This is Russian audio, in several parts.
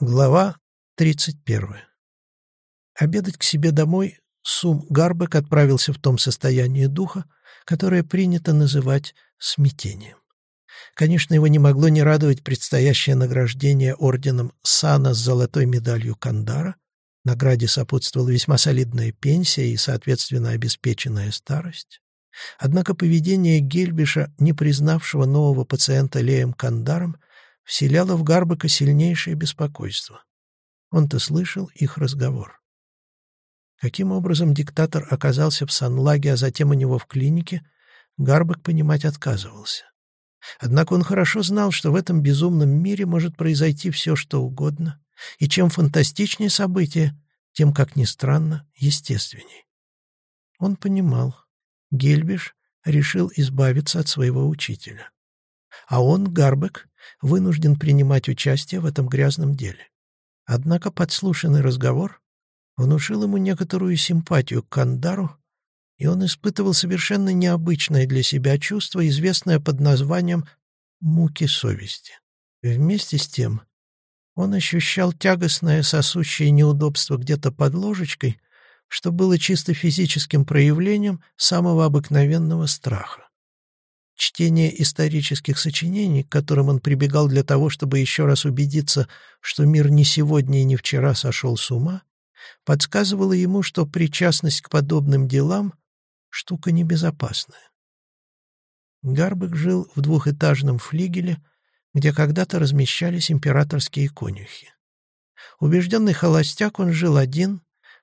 Глава 31. Обедать к себе домой Сум Гарбек отправился в том состоянии духа, которое принято называть смятением. Конечно, его не могло не радовать предстоящее награждение орденом Сана с золотой медалью Кандара. Награде сопутствовала весьма солидная пенсия и, соответственно, обеспеченная старость. Однако поведение Гельбиша, не признавшего нового пациента Леем Кандаром, вселяло в Гарбека сильнейшее беспокойство. Он-то слышал их разговор. Каким образом диктатор оказался в Санлаге, а затем у него в клинике, Гарбек понимать отказывался. Однако он хорошо знал, что в этом безумном мире может произойти все, что угодно, и чем фантастичнее событие, тем, как ни странно, естественней. Он понимал, Гельбиш решил избавиться от своего учителя. А он, Гарбек, вынужден принимать участие в этом грязном деле. Однако подслушанный разговор внушил ему некоторую симпатию к Кандару, и он испытывал совершенно необычное для себя чувство, известное под названием «муки совести». Вместе с тем он ощущал тягостное сосущее неудобство где-то под ложечкой, что было чисто физическим проявлением самого обыкновенного страха. Чтение исторических сочинений, к которым он прибегал для того, чтобы еще раз убедиться, что мир не сегодня и не вчера сошел с ума, подсказывало ему, что причастность к подобным делам — штука небезопасная. Гарбек жил в двухэтажном флигеле, где когда-то размещались императорские конюхи. Убежденный холостяк, он жил один,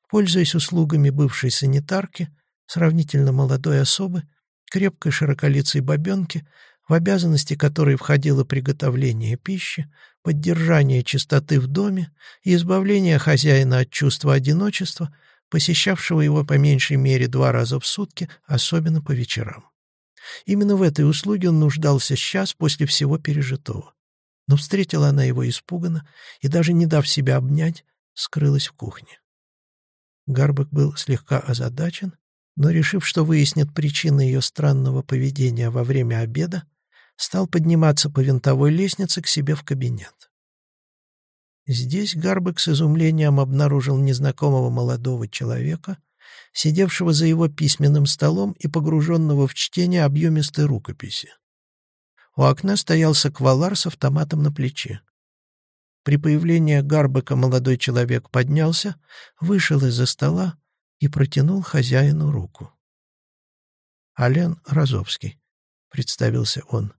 пользуясь услугами бывшей санитарки, сравнительно молодой особы, крепкой широколицей бабенки, в обязанности которой входило приготовление пищи, поддержание чистоты в доме и избавление хозяина от чувства одиночества, посещавшего его по меньшей мере два раза в сутки, особенно по вечерам. Именно в этой услуге он нуждался сейчас после всего пережитого. Но встретила она его испуганно и, даже не дав себя обнять, скрылась в кухне. Гарбек был слегка озадачен но, решив, что выяснит причины ее странного поведения во время обеда, стал подниматься по винтовой лестнице к себе в кабинет. Здесь Гарбек с изумлением обнаружил незнакомого молодого человека, сидевшего за его письменным столом и погруженного в чтение объемистой рукописи. У окна стоял саквалар с автоматом на плече. При появлении Гарбека молодой человек поднялся, вышел из-за стола, и протянул хозяину руку. «Ален Розовский», — представился он.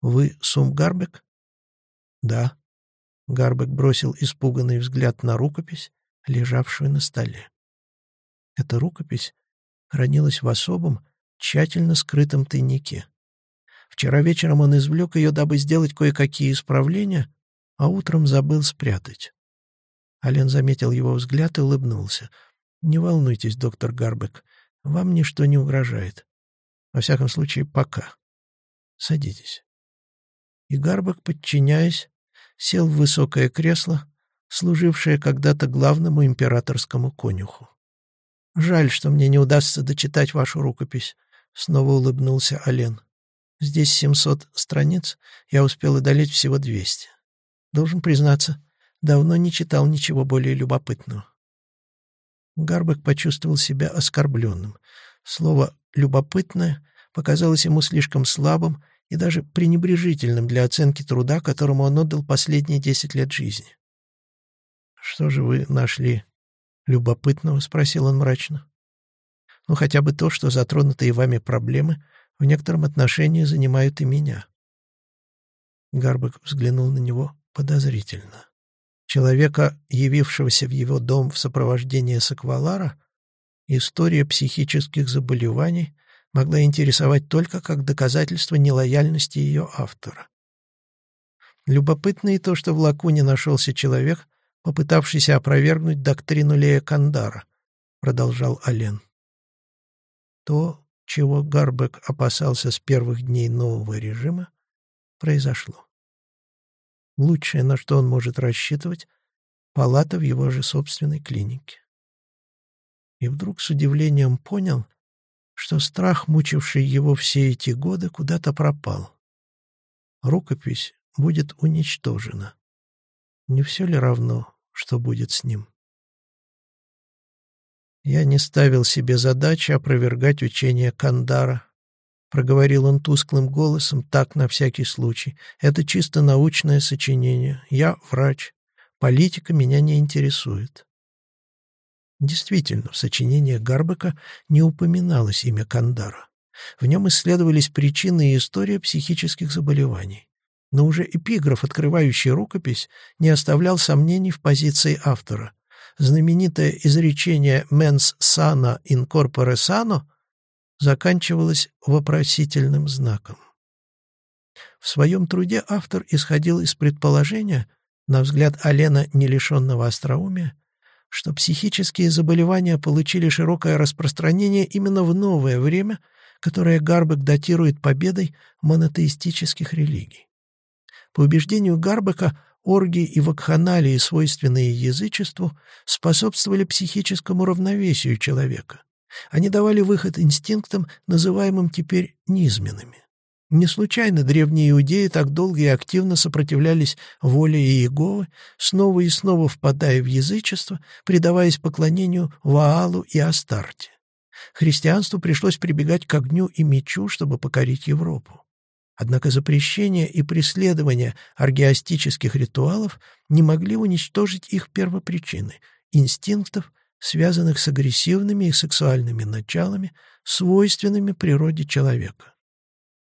«Вы Сум Гарбек?» «Да». Гарбек бросил испуганный взгляд на рукопись, лежавшую на столе. Эта рукопись хранилась в особом, тщательно скрытом тайнике. Вчера вечером он извлек ее, дабы сделать кое-какие исправления, а утром забыл спрятать. Ален заметил его взгляд и улыбнулся. «Не волнуйтесь, доктор Гарбек, вам ничто не угрожает. Во всяком случае, пока. Садитесь». И Гарбек, подчиняясь, сел в высокое кресло, служившее когда-то главному императорскому конюху. «Жаль, что мне не удастся дочитать вашу рукопись», — снова улыбнулся Ален. «Здесь 700 страниц, я успел одолеть всего 200. Должен признаться, давно не читал ничего более любопытного. Гарбек почувствовал себя оскорбленным. Слово «любопытное» показалось ему слишком слабым и даже пренебрежительным для оценки труда, которому он отдал последние десять лет жизни. «Что же вы нашли любопытного?» — спросил он мрачно. «Ну, хотя бы то, что затронутые вами проблемы в некотором отношении занимают и меня». Гарбек взглянул на него подозрительно. Человека, явившегося в его дом в сопровождении Саквалара, история психических заболеваний могла интересовать только как доказательство нелояльности ее автора. Любопытно и то, что в Лакуне нашелся человек, попытавшийся опровергнуть доктрину Лея Кандара, продолжал Ален. То, чего Гарбек опасался с первых дней нового режима, произошло. Лучшее, на что он может рассчитывать, палата в его же собственной клинике. И вдруг с удивлением понял, что страх, мучивший его все эти годы, куда-то пропал. Рукопись будет уничтожена. Не все ли равно, что будет с ним? Я не ставил себе задачи опровергать учение Кандара. Проговорил он тусклым голосом, так на всякий случай. Это чисто научное сочинение. Я врач. Политика меня не интересует. Действительно, в сочинении Гарбека не упоминалось имя Кандара. В нем исследовались причины и история психических заболеваний. Но уже эпиграф, открывающий рукопись, не оставлял сомнений в позиции автора. Знаменитое изречение «mens sana in corpore sano» заканчивалось вопросительным знаком. В своем труде автор исходил из предположения, на взгляд Алена, не лишенного остроумия, что психические заболевания получили широкое распространение именно в новое время, которое Гарбек датирует победой монотеистических религий. По убеждению Гарбека, оргии и вакханалии, свойственные язычеству, способствовали психическому равновесию человека. Они давали выход инстинктам, называемым теперь низменными. Не случайно древние иудеи так долго и активно сопротивлялись воле Иеговы, снова и снова впадая в язычество, предаваясь поклонению Ваалу и Астарте. Христианству пришлось прибегать к огню и мечу, чтобы покорить Европу. Однако запрещение и преследование аргиастических ритуалов не могли уничтожить их первопричины — инстинктов, связанных с агрессивными и сексуальными началами, свойственными природе человека.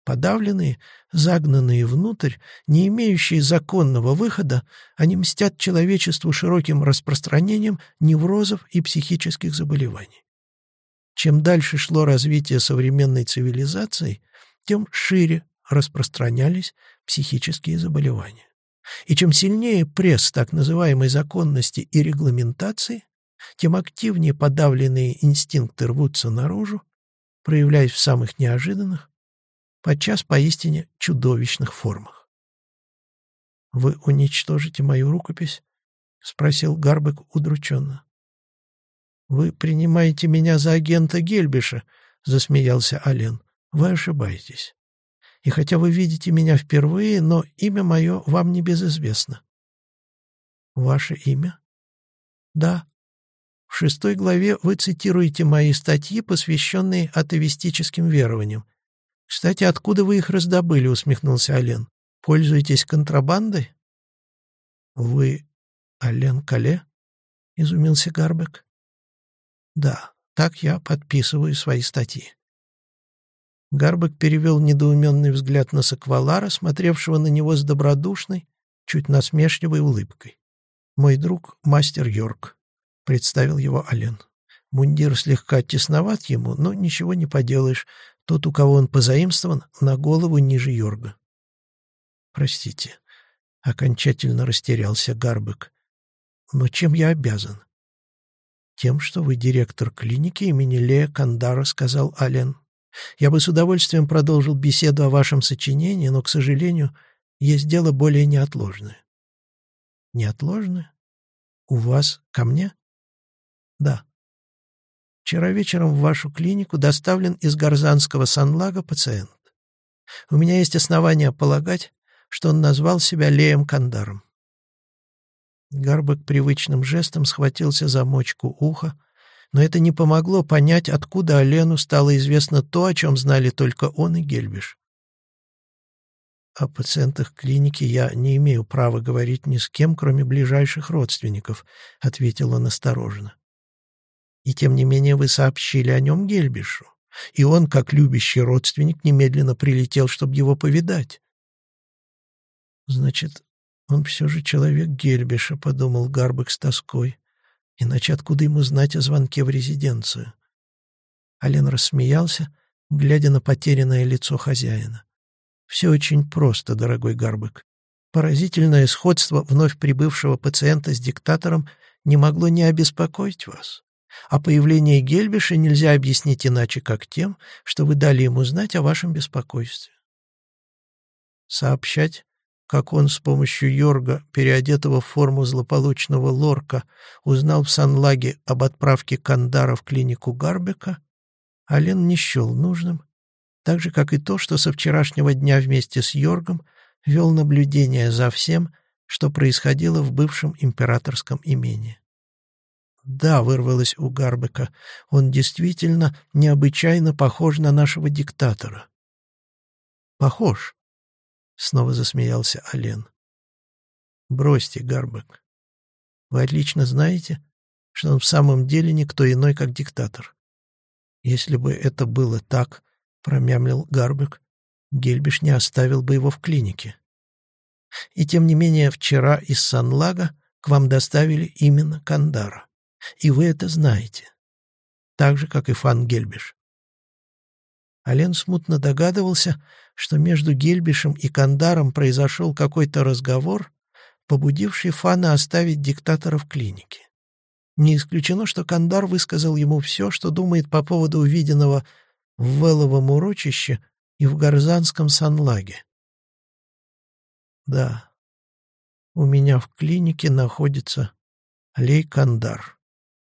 Подавленные, загнанные внутрь, не имеющие законного выхода, они мстят человечеству широким распространением неврозов и психических заболеваний. Чем дальше шло развитие современной цивилизации, тем шире распространялись психические заболевания. И чем сильнее пресс так называемой законности и регламентации, тем активнее подавленные инстинкты рвутся наружу, проявляясь в самых неожиданных, подчас поистине чудовищных формах. «Вы уничтожите мою рукопись?» — спросил Гарбек удрученно. «Вы принимаете меня за агента Гельбиша», — засмеялся Ален. «Вы ошибаетесь. И хотя вы видите меня впервые, но имя мое вам не безызвестно». «Ваше имя?» «Да. В шестой главе вы цитируете мои статьи, посвященные атеистическим верованиям, «Кстати, откуда вы их раздобыли?» — усмехнулся Ален. «Пользуетесь контрабандой?» «Вы Ален Кале?» — изумился Гарбек. «Да, так я подписываю свои статьи». Гарбек перевел недоуменный взгляд на Саквалара, смотревшего на него с добродушной, чуть насмешливой улыбкой. «Мой друг — мастер Йорк», — представил его Ален. Мундир слегка тесноват ему, но ничего не поделаешь. Тот, у кого он позаимствован, на голову ниже Йорга. Простите, окончательно растерялся Гарбек. Но чем я обязан? Тем, что вы директор клиники имени Лея Кандара, сказал Ален. Я бы с удовольствием продолжил беседу о вашем сочинении, но, к сожалению, есть дело более неотложное. Неотложное? У вас ко мне? Да. Вчера вечером в вашу клинику доставлен из Горзанского санлага пациент. У меня есть основания полагать, что он назвал себя Леем Кандаром. Гарбек привычным жестом схватился за мочку уха, но это не помогло понять, откуда Олену стало известно то, о чем знали только он и Гельбиш. О пациентах клиники я не имею права говорить ни с кем, кроме ближайших родственников, — ответил он осторожно. И тем не менее вы сообщили о нем Гельбишу. И он, как любящий родственник, немедленно прилетел, чтобы его повидать. Значит, он все же человек Гельбиша, — подумал Гарбек с тоской. Иначе откуда ему знать о звонке в резиденцию? Ален рассмеялся, глядя на потерянное лицо хозяина. «Все очень просто, дорогой Гарбек. Поразительное сходство вновь прибывшего пациента с диктатором не могло не обеспокоить вас. А появление Гельбиша нельзя объяснить иначе, как тем, что вы дали ему знать о вашем беспокойстве. Сообщать, как он с помощью Йорга, переодетого в форму злополучного лорка, узнал в Санлаге об отправке Кандара в клинику Гарбека, Ален не счел нужным, так же, как и то, что со вчерашнего дня вместе с Йоргом вел наблюдение за всем, что происходило в бывшем императорском имении. «Да», — вырвалось у Гарбека, — «он действительно необычайно похож на нашего диктатора». «Похож», — снова засмеялся Ален. «Бросьте, Гарбек. Вы отлично знаете, что он в самом деле никто иной, как диктатор. Если бы это было так, — промямлил Гарбек, — Гельбиш не оставил бы его в клинике. И тем не менее вчера из Санлага к вам доставили именно Кандара. И вы это знаете. Так же, как и Фан Гельбиш. Ален смутно догадывался, что между Гельбишем и Кандаром произошел какой-то разговор, побудивший Фана оставить диктатора в клинике. Не исключено, что Кандар высказал ему все, что думает по поводу увиденного в Веловом урочище и в Гарзанском санлаге. Да, у меня в клинике находится Лей Кандар,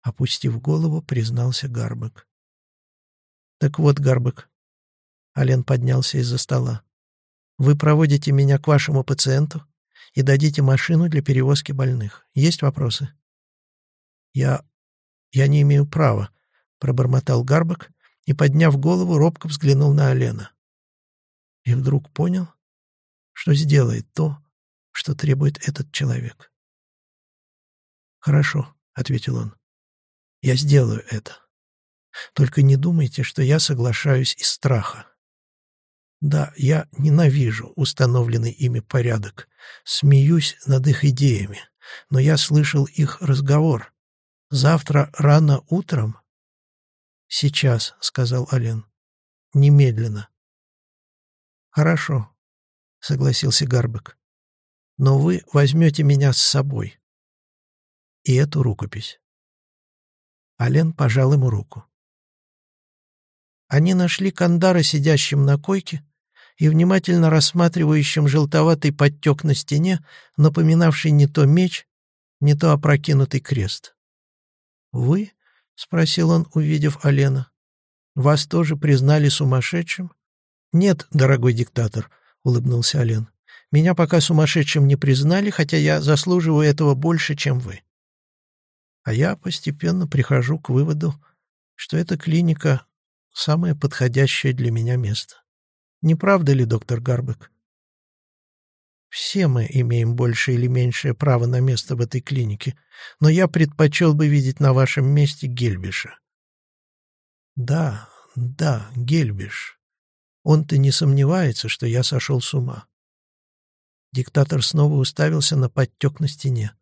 опустив голову, признался Гарбек. Так вот, Гарбек, Ален поднялся из-за стола. Вы проводите меня к вашему пациенту и дадите машину для перевозки больных. Есть вопросы? Я... я не имею права, пробормотал Гарбек и, подняв голову, робко взглянул на Алена. И вдруг понял, что сделает то, что требует этот человек. «Хорошо», — ответил он. «Я сделаю это. Только не думайте, что я соглашаюсь из страха. Да, я ненавижу установленный ими порядок, смеюсь над их идеями, но я слышал их разговор. Завтра рано утром...» «Сейчас», — сказал Ален. «Немедленно». «Хорошо», — согласился Гарбек. «Но вы возьмете меня с собой. И эту рукопись». Ален пожал ему руку. Они нашли Кандара сидящим на койке и внимательно рассматривающим желтоватый подтек на стене, напоминавший не то меч, не то опрокинутый крест. «Вы?» — спросил он, увидев Алена. «Вас тоже признали сумасшедшим?» «Нет, дорогой диктатор», улыбнулся Ален. «Меня пока сумасшедшим не признали, хотя я заслуживаю этого больше, чем вы. А я постепенно прихожу к выводу, что эта клиника — самое подходящее для меня место. Не правда ли, доктор Гарбек? Все мы имеем большее или меньшее право на место в этой клинике, но я предпочел бы видеть на вашем месте Гельбиша. Да, да, Гельбиш. Он-то не сомневается, что я сошел с ума. Диктатор снова уставился на подтек на стене.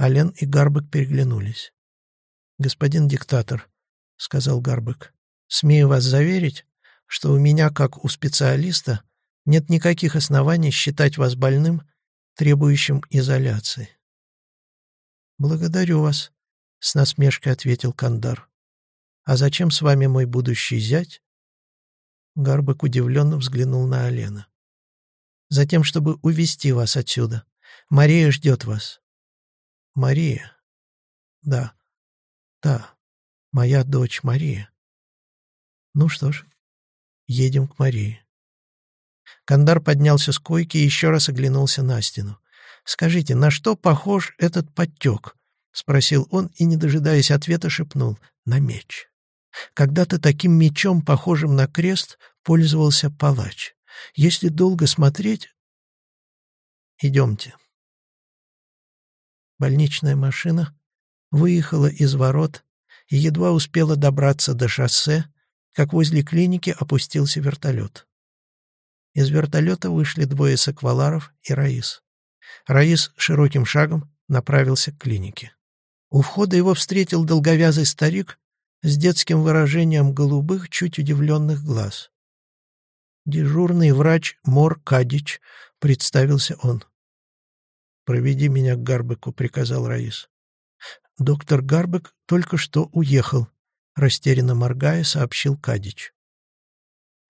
Ален и Гарбек переглянулись. «Господин диктатор», — сказал Гарбек, — «смею вас заверить, что у меня, как у специалиста, нет никаких оснований считать вас больным, требующим изоляции». «Благодарю вас», — с насмешкой ответил Кандар. «А зачем с вами мой будущий зять Гарбек удивленно взглянул на Алена. «Затем, чтобы увести вас отсюда. Мария ждет вас». «Мария?» «Да. Да. Моя дочь Мария». «Ну что ж, едем к Марии». Кандар поднялся с койки и еще раз оглянулся на стену. «Скажите, на что похож этот подтек?» — спросил он и, не дожидаясь ответа, шепнул. «На меч». Когда-то таким мечом, похожим на крест, пользовался палач. Если долго смотреть... Идемте. Больничная машина выехала из ворот и едва успела добраться до шоссе, как возле клиники опустился вертолет. Из вертолета вышли двое сакваларов и Раис. Раис широким шагом направился к клинике. У входа его встретил долговязый старик с детским выражением голубых, чуть удивленных глаз. «Дежурный врач Мор Кадич», — представился он. «Проведи меня к Гарбеку», — приказал Раис. «Доктор Гарбек только что уехал», — растерянно моргая, сообщил Кадич.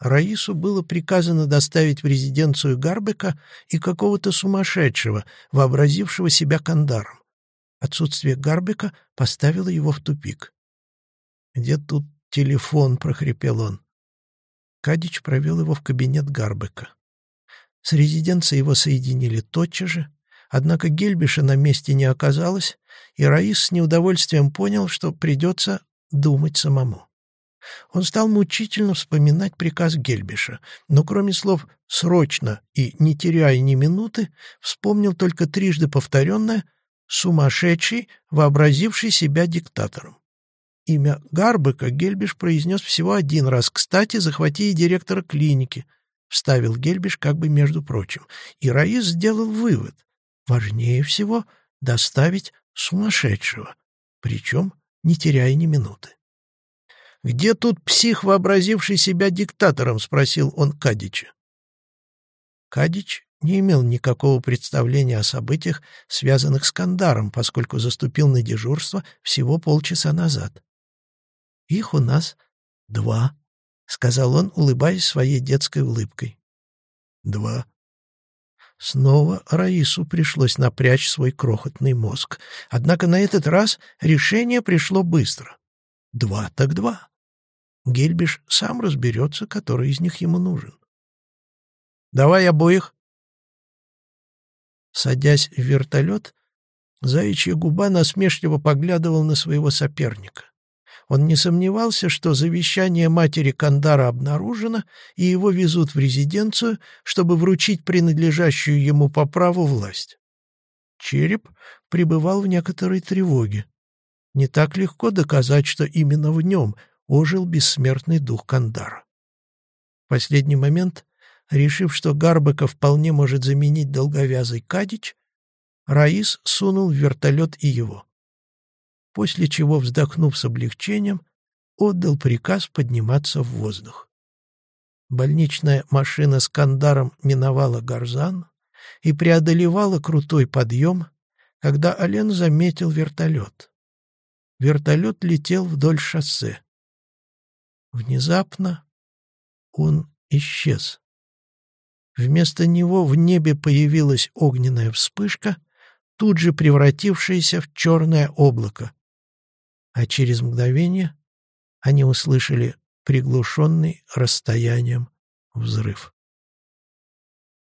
Раису было приказано доставить в резиденцию Гарбека и какого-то сумасшедшего, вообразившего себя кандаром. Отсутствие Гарбека поставило его в тупик. «Где тут телефон?» — прохрипел он. Кадич провел его в кабинет Гарбека. С резиденцией его соединили тотчас же, Однако Гельбиша на месте не оказалось, и Раис с неудовольствием понял, что придется думать самому. Он стал мучительно вспоминать приказ Гельбиша, но кроме слов «срочно» и «не теряя ни минуты» вспомнил только трижды повторенное «сумасшедший, вообразивший себя диктатором». Имя Гарбека Гельбиш произнес всего один раз. «Кстати, захвати и директора клиники», — вставил Гельбиш как бы между прочим. И Раис сделал вывод. Важнее всего доставить сумасшедшего, причем не теряя ни минуты. «Где тут псих, вообразивший себя диктатором?» — спросил он Кадича. Кадич не имел никакого представления о событиях, связанных с Кандаром, поскольку заступил на дежурство всего полчаса назад. «Их у нас два», — сказал он, улыбаясь своей детской улыбкой. «Два». Снова Раису пришлось напрячь свой крохотный мозг. Однако на этот раз решение пришло быстро. Два так два. Гельбиш сам разберется, который из них ему нужен. «Давай обоих!» Садясь в вертолет, заячья губа насмешливо поглядывал на своего соперника. Он не сомневался, что завещание матери Кандара обнаружено, и его везут в резиденцию, чтобы вручить принадлежащую ему по праву власть. Череп пребывал в некоторой тревоге. Не так легко доказать, что именно в нем ожил бессмертный дух Кандара. В последний момент, решив, что Гарбека вполне может заменить долговязый Кадич, Раис сунул в вертолет и его. После чего, вздохнув с облегчением, отдал приказ подниматься в воздух. Больничная машина с Кандаром миновала Гарзан и преодолевала крутой подъем, когда Ален заметил вертолет. Вертолет летел вдоль шоссе. Внезапно он исчез. Вместо него в небе появилась огненная вспышка, тут же превратившаяся в черное облако. А через мгновение они услышали приглушенный расстоянием взрыв.